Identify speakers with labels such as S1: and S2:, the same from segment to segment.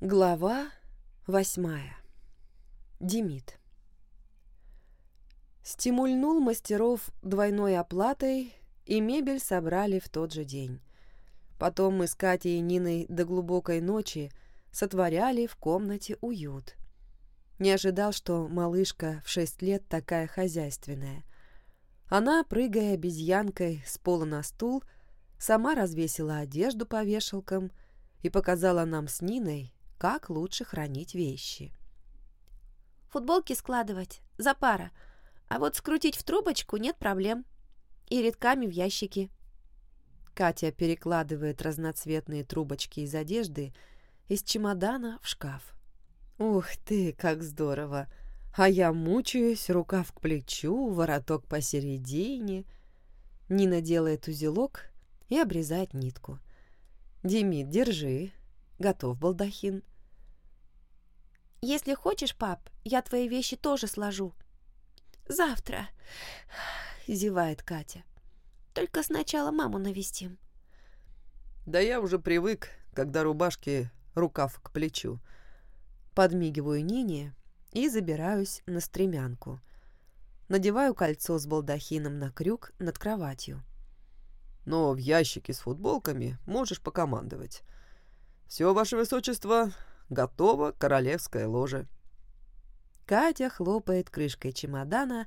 S1: Глава восьмая. Демид. Стимульнул мастеров двойной оплатой, и мебель собрали в тот же день. Потом мы с Катей и Ниной до глубокой ночи сотворяли в комнате уют. Не ожидал, что малышка в шесть лет такая хозяйственная. Она, прыгая обезьянкой с пола на стул, сама развесила одежду по вешалкам и показала нам с Ниной, как лучше хранить вещи.
S2: Футболки складывать, за пара, а вот скрутить в трубочку нет проблем. И редками в ящики.
S1: Катя перекладывает разноцветные трубочки из одежды из чемодана в шкаф. Ух ты, как здорово! А я мучаюсь, рукав к плечу, вороток посередине. Нина делает узелок и обрезает нитку. «Демид, держи. Готов балдахин».
S2: «Если хочешь, пап, я твои вещи тоже сложу». «Завтра», — зевает Катя. «Только сначала маму навестим».
S3: «Да я уже привык, когда рубашки рукав к плечу».
S1: Подмигиваю Нине и забираюсь на стремянку. Надеваю кольцо с балдахином на крюк над кроватью.
S3: «Но в ящике с футболками можешь покомандовать. Все, ваше высочество, Готово королевское ложе.
S1: Катя хлопает крышкой чемодана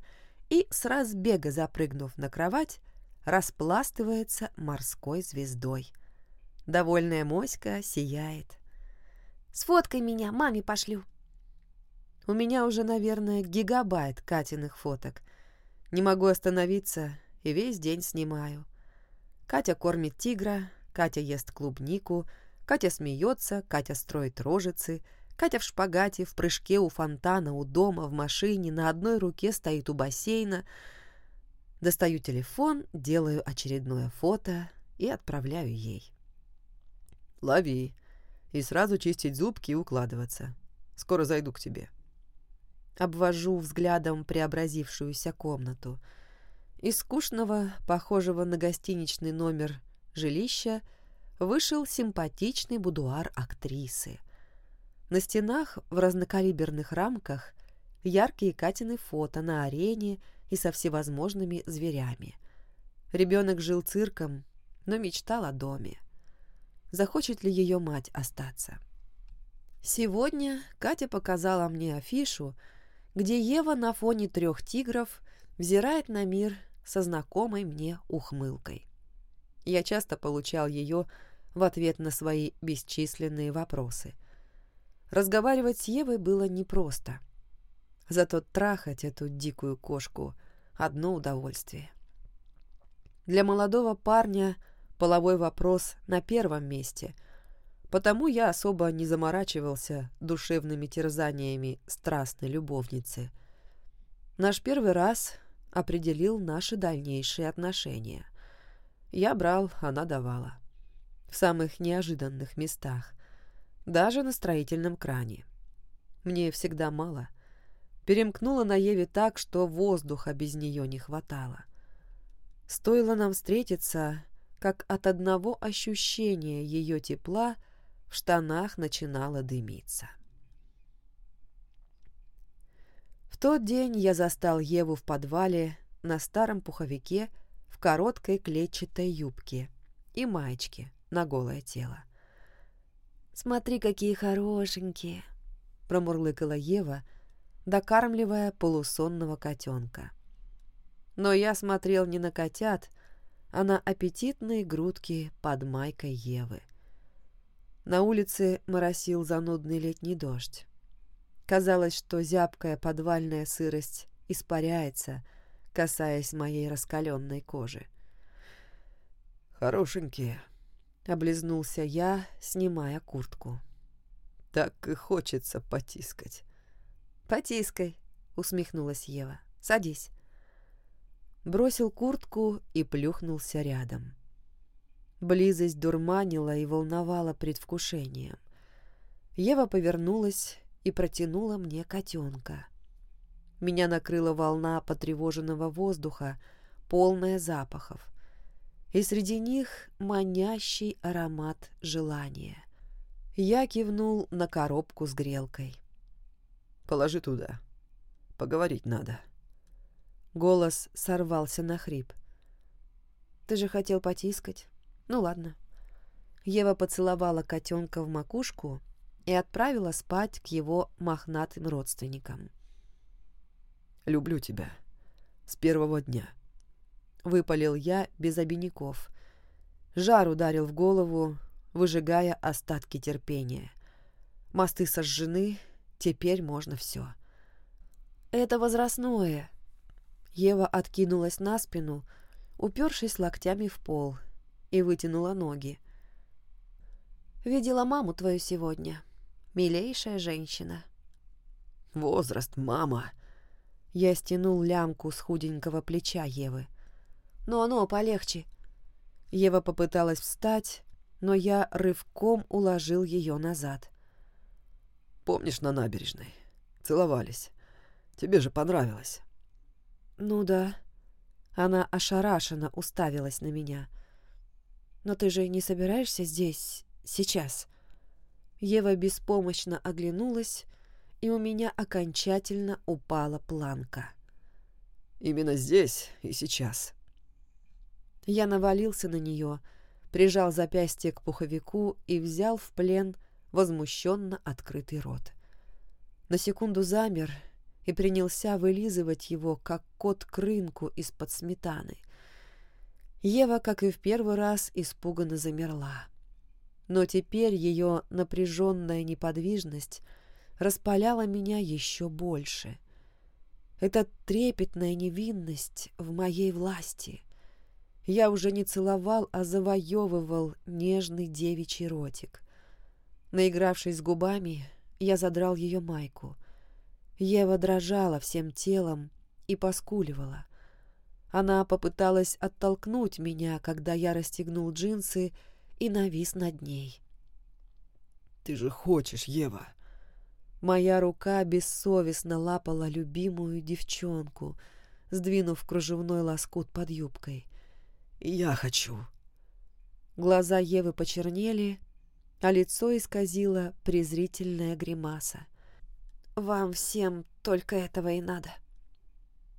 S1: и, с разбега запрыгнув на кровать, распластывается морской звездой. Довольная моська сияет.
S2: «Сфоткай меня, маме пошлю».
S1: У меня уже, наверное, гигабайт Катиных фоток. Не могу остановиться и весь день снимаю. Катя кормит тигра, Катя ест клубнику — Катя смеется, Катя строит рожицы, Катя в шпагате, в прыжке у фонтана, у дома, в машине, на одной руке стоит у бассейна. Достаю телефон, делаю очередное фото и отправляю ей.
S3: «Лови. И сразу чистить зубки и укладываться. Скоро зайду к тебе».
S1: Обвожу взглядом преобразившуюся комнату. Из скучного, похожего на гостиничный номер жилища, вышел симпатичный будуар актрисы. На стенах в разнокалиберных рамках яркие Катины фото на арене и со всевозможными зверями. Ребенок жил цирком, но мечтал о доме. Захочет ли ее мать остаться? Сегодня Катя показала мне афишу, где Ева на фоне трех тигров взирает на мир со знакомой мне ухмылкой. Я часто получал ее в ответ на свои бесчисленные вопросы. Разговаривать с Евой было непросто. Зато трахать эту дикую кошку — одно удовольствие. Для молодого парня половой вопрос на первом месте, потому я особо не заморачивался душевными терзаниями страстной любовницы. Наш первый раз определил наши дальнейшие отношения. Я брал, она давала в самых неожиданных местах, даже на строительном кране. Мне всегда мало. Перемкнула на Еве так, что воздуха без нее не хватало. Стоило нам встретиться, как от одного ощущения ее тепла в штанах начинало дымиться. В тот день я застал Еву в подвале на старом пуховике в короткой клетчатой юбке и маечке, на голое тело. «Смотри, какие хорошенькие!» — промурлыкала Ева, докармливая полусонного котенка. Но я смотрел не на котят, а на аппетитные грудки под майкой Евы. На улице моросил занудный летний дождь. Казалось, что зябкая подвальная сырость испаряется, касаясь моей раскаленной кожи.
S3: «Хорошенькие», —
S1: облизнулся я, снимая куртку.
S3: «Так и хочется потискать».
S1: «Потискай», — усмехнулась Ева. «Садись». Бросил куртку и плюхнулся рядом. Близость дурманила и волновала предвкушением. Ева повернулась и протянула мне котенка. Меня накрыла волна потревоженного воздуха, полная запахов и среди них манящий аромат желания. Я кивнул на коробку с грелкой.
S3: «Положи туда. Поговорить надо».
S1: Голос сорвался на хрип. «Ты же хотел потискать. Ну ладно». Ева поцеловала котенка в макушку и отправила спать к его мохнатым родственникам.
S3: «Люблю тебя. С первого дня», — выпалил я без обиняков. Жар ударил в голову, выжигая остатки терпения. Мосты сожжены, теперь можно все. «Это возрастное». Ева откинулась на спину, упершись локтями в пол, и вытянула ноги. «Видела маму твою сегодня. Милейшая женщина». «Возраст, мама!»
S1: Я стянул лямку с худенького плеча Евы. «Ну-ну, полегче». Ева попыталась встать, но я рывком уложил ее назад.
S3: «Помнишь на набережной? Целовались. Тебе же понравилось».
S1: «Ну да». Она ошарашенно уставилась на меня. «Но ты же не собираешься здесь сейчас?» Ева беспомощно оглянулась, и у меня окончательно упала планка.
S3: «Именно здесь и сейчас».
S1: Я навалился на нее, прижал запястье к пуховику и взял в плен возмущенно открытый рот. На секунду замер и принялся вылизывать его, как кот крынку из-под сметаны. Ева, как и в первый раз, испуганно замерла. Но теперь ее напряженная неподвижность распаляла меня еще больше. Эта трепетная невинность в моей власти. Я уже не целовал, а завоевывал нежный девичий ротик. Наигравшись губами, я задрал ее майку. Ева дрожала всем телом и поскуливала. Она попыталась оттолкнуть меня, когда я расстегнул джинсы и навис над ней.
S3: «Ты же хочешь, Ева!»
S1: Моя рука бессовестно лапала любимую девчонку, сдвинув кружевной лоскут под юбкой.
S3: «Я хочу!»
S1: Глаза Евы почернели, а лицо исказило презрительная гримаса. «Вам всем только этого и надо».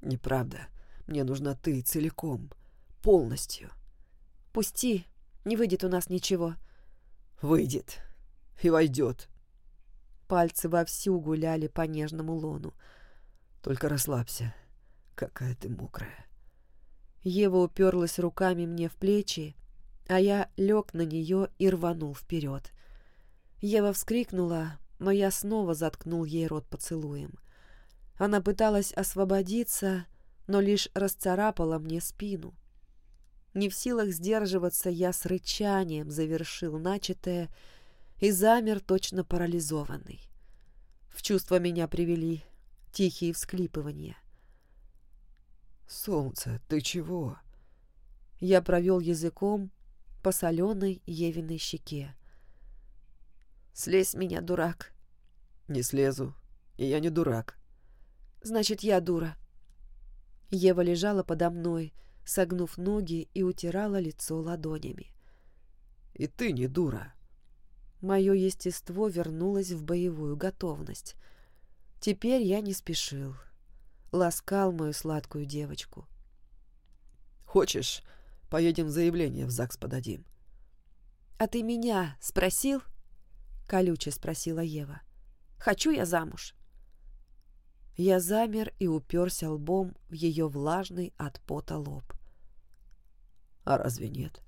S3: «Неправда. Мне нужна ты целиком, полностью».
S1: «Пусти, не выйдет у нас ничего».
S3: «Выйдет и войдет».
S1: Пальцы вовсю гуляли по нежному лону.
S3: «Только расслабься. Какая ты мокрая».
S1: Ева уперлась руками мне в плечи, а я лег на нее и рванул вперед. Ева вскрикнула, но я снова заткнул ей рот поцелуем. Она пыталась освободиться, но лишь расцарапала мне спину. Не в силах сдерживаться, я с рычанием завершил начатое и замер точно парализованный. В чувство меня привели тихие всклипывания.
S3: «Солнце, ты чего?»
S1: Я провел языком по соленой Евиной щеке. «Слезь с меня, дурак!»
S3: «Не слезу, и я не дурак».
S1: «Значит, я дура». Ева лежала подо мной, согнув ноги и утирала лицо ладонями.
S3: «И ты не дура».
S1: Мое естество вернулось в боевую готовность. Теперь я не спешил. Ласкал мою сладкую девочку.
S3: «Хочешь, поедем заявление в ЗАГС подадим?»
S1: «А ты меня спросил?» — колюче спросила Ева. «Хочу я замуж». Я замер и уперся лбом в ее влажный от пота лоб.
S3: «А разве нет?»